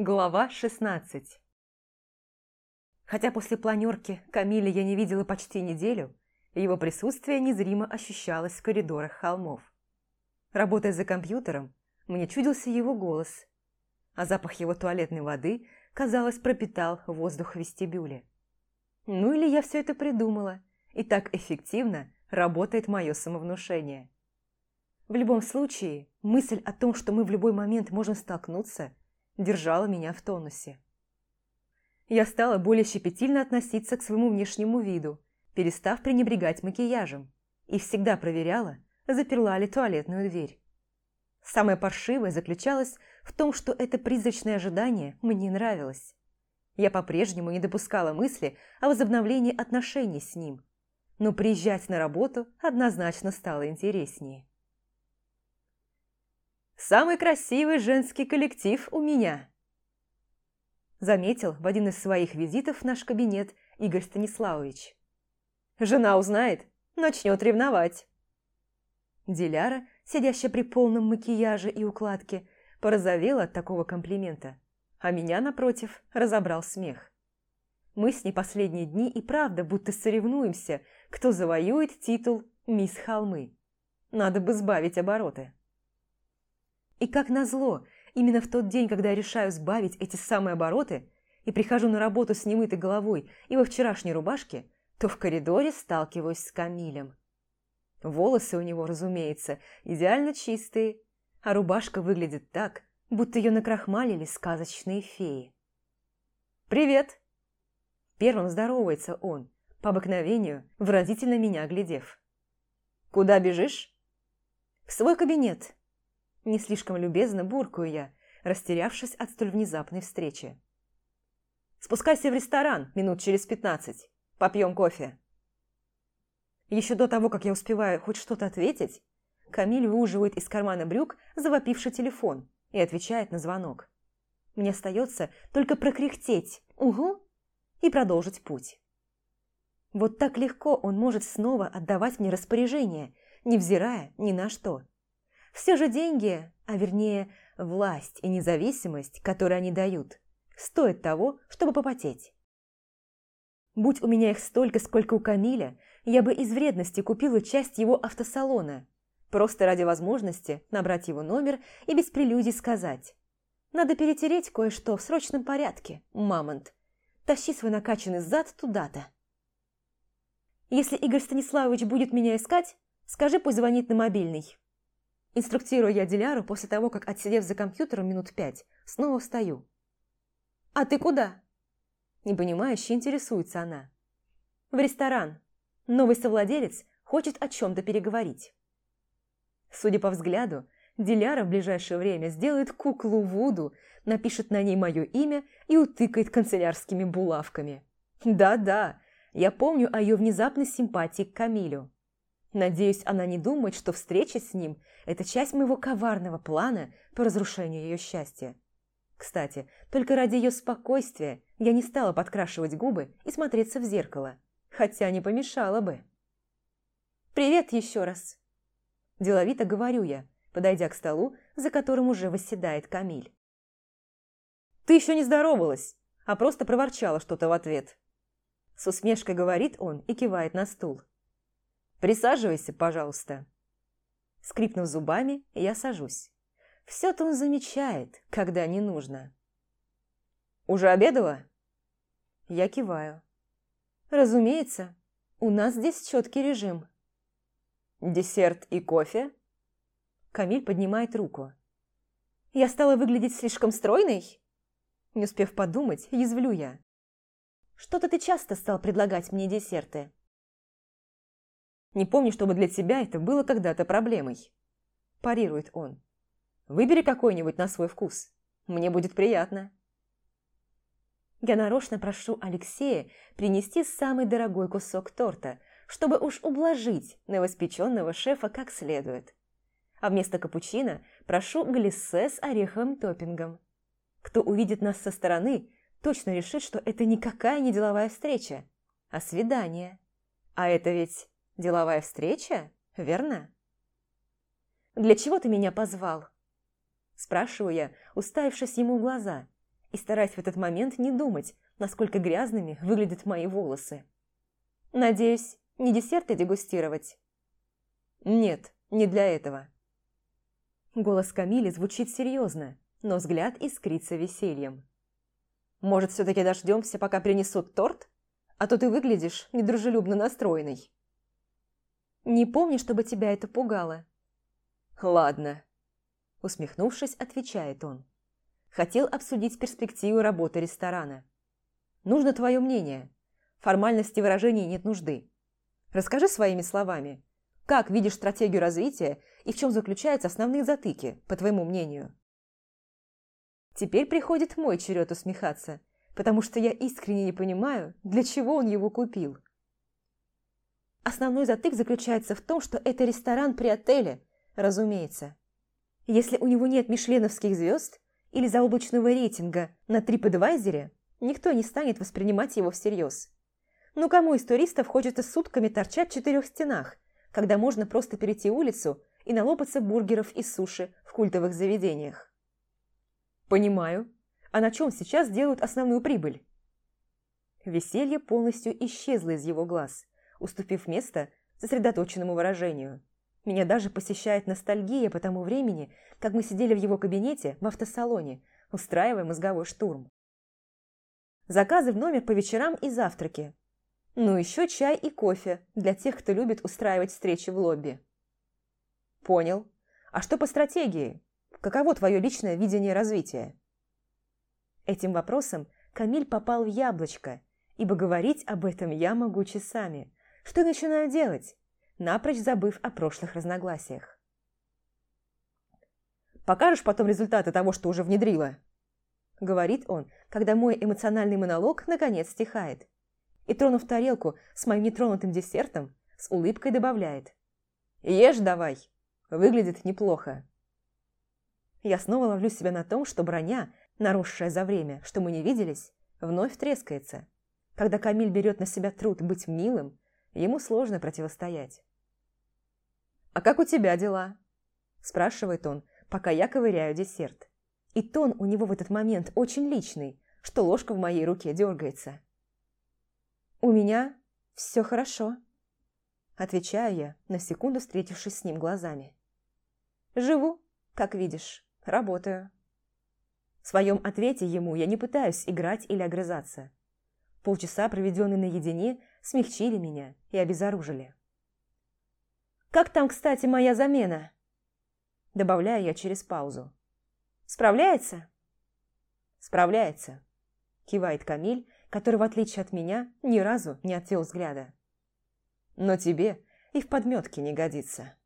Глава 16 Хотя после планерки Камиля я не видела почти неделю, его присутствие незримо ощущалось в коридорах холмов. Работая за компьютером, мне чудился его голос, а запах его туалетной воды, казалось, пропитал воздух в вестибюле. Ну или я все это придумала, и так эффективно работает мое самовнушение. В любом случае, мысль о том, что мы в любой момент можем столкнуться – держала меня в тонусе. Я стала более щепетильно относиться к своему внешнему виду, перестав пренебрегать макияжем, и всегда проверяла, заперла ли туалетную дверь. Самое паршивое заключалось в том, что это призрачное ожидание мне нравилось. Я по-прежнему не допускала мысли о возобновлении отношений с ним, но приезжать на работу однозначно стало интереснее. Самый красивый женский коллектив у меня. Заметил в один из своих визитов в наш кабинет Игорь Станиславович. Жена узнает, начнет ревновать. Диляра, сидящая при полном макияже и укладке, порозовела от такого комплимента, а меня, напротив, разобрал смех. Мы с ней последние дни и правда будто соревнуемся, кто завоюет титул «Мисс Холмы». Надо бы сбавить обороты. И как назло, именно в тот день, когда я решаю сбавить эти самые обороты и прихожу на работу с немытой головой и во вчерашней рубашке, то в коридоре сталкиваюсь с Камилем. Волосы у него, разумеется, идеально чистые, а рубашка выглядит так, будто ее накрахмалили сказочные феи. «Привет!» Первым здоровается он, по обыкновению, выразительно меня оглядев. «Куда бежишь?» «В свой кабинет», не слишком любезно буркую я, растерявшись от столь внезапной встречи. «Спускайся в ресторан минут через пятнадцать. Попьем кофе». Еще до того, как я успеваю хоть что-то ответить, Камиль выуживает из кармана брюк завопивший телефон и отвечает на звонок. Мне остается только прокряхтеть «Угу!» и продолжить путь. Вот так легко он может снова отдавать мне распоряжение, невзирая ни на что. Все же деньги, а вернее власть и независимость, которые они дают, стоят того, чтобы попотеть. Будь у меня их столько, сколько у Камиля, я бы из вредности купила часть его автосалона, просто ради возможности набрать его номер и без прелюдий сказать. Надо перетереть кое-что в срочном порядке, мамонт. Тащи свой накачанный зад туда-то. Если Игорь Станиславович будет меня искать, скажи, пусть звонит на мобильный. Инструктирую я Диляру после того, как, отсидев за компьютером минут пять, снова встаю. «А ты куда?» Непонимающе интересуется она. «В ресторан. Новый совладелец хочет о чем-то переговорить». Судя по взгляду, Диляра в ближайшее время сделает куклу Вуду, напишет на ней мое имя и утыкает канцелярскими булавками. Да-да, я помню о ее внезапной симпатии к Камилю. Надеюсь, она не думает, что встреча с ним – это часть моего коварного плана по разрушению ее счастья. Кстати, только ради ее спокойствия я не стала подкрашивать губы и смотреться в зеркало, хотя не помешала бы. «Привет еще раз!» Деловито говорю я, подойдя к столу, за которым уже восседает Камиль. «Ты еще не здоровалась, а просто проворчала что-то в ответ». С усмешкой говорит он и кивает на стул. Присаживайся, пожалуйста». Скрипнув зубами, я сажусь. Все-то он замечает, когда не нужно. «Уже обедала?» Я киваю. «Разумеется, у нас здесь четкий режим». «Десерт и кофе?» Камиль поднимает руку. «Я стала выглядеть слишком стройной?» Не успев подумать, язвлю я. «Что-то ты часто стал предлагать мне десерты». Не помню, чтобы для тебя это было когда-то проблемой. Парирует он. Выбери какой-нибудь на свой вкус. Мне будет приятно. Я нарочно прошу Алексея принести самый дорогой кусок торта, чтобы уж ублажить новоспеченного шефа как следует. А вместо капучино прошу глиссе с ореховым топпингом. Кто увидит нас со стороны, точно решит, что это никакая не деловая встреча, а свидание. А это ведь Деловая встреча, верно? Для чего ты меня позвал? Спрашиваю я, уставившись ему в глаза, и стараясь в этот момент не думать, насколько грязными выглядят мои волосы. «Надеюсь, не десерты дегустировать?» «Нет, не для этого». Голос Камили звучит серьезно, но взгляд искрится весельем. «Может, все-таки дождемся, пока принесут торт? А то ты выглядишь недружелюбно настроенной». «Не помню, чтобы тебя это пугало». «Ладно», – усмехнувшись, отвечает он. «Хотел обсудить перспективу работы ресторана. Нужно твое мнение. Формальности выражений нет нужды. Расскажи своими словами, как видишь стратегию развития и в чем заключаются основные затыки, по твоему мнению?» Теперь приходит мой черед усмехаться, потому что я искренне не понимаю, для чего он его купил. Основной затык заключается в том, что это ресторан при отеле, разумеется. Если у него нет мишленовских звезд или заоблачного рейтинга на TripAdvisor, никто не станет воспринимать его всерьез. Ну кому из туристов хочется сутками торчать в четырех стенах, когда можно просто перейти улицу и налопаться бургеров и суши в культовых заведениях? «Понимаю. А на чем сейчас делают основную прибыль?» Веселье полностью исчезло из его глаз, уступив место сосредоточенному выражению. Меня даже посещает ностальгия по тому времени, как мы сидели в его кабинете в автосалоне, устраивая мозговой штурм. Заказы в номер по вечерам и завтраки. Ну, еще чай и кофе для тех, кто любит устраивать встречи в лобби. Понял. А что по стратегии? Каково твое личное видение развития?» Этим вопросом Камиль попал в яблочко, ибо говорить об этом я могу часами. Что начинаю делать, напрочь забыв о прошлых разногласиях. «Покажешь потом результаты того, что уже внедрила?» Говорит он, когда мой эмоциональный монолог наконец стихает. И, тронув тарелку с моим нетронутым десертом, с улыбкой добавляет. «Ешь давай, выглядит неплохо». Я снова ловлю себя на том, что броня, наросшая за время, что мы не виделись, вновь трескается. Когда Камиль берет на себя труд быть милым, ему сложно противостоять. «А как у тебя дела?» – спрашивает он, пока я ковыряю десерт. И тон у него в этот момент очень личный, что ложка в моей руке дергается. «У меня все хорошо», – отвечаю я, на секунду встретившись с ним глазами. «Живу, как видишь». Работаю. В своем ответе ему я не пытаюсь играть или огрызаться. Полчаса, проведенные наедине, смягчили меня и обезоружили. «Как там, кстати, моя замена?» Добавляю я через паузу. «Справляется?» «Справляется», – кивает Камиль, который, в отличие от меня, ни разу не отвел взгляда. «Но тебе и в подметке не годится».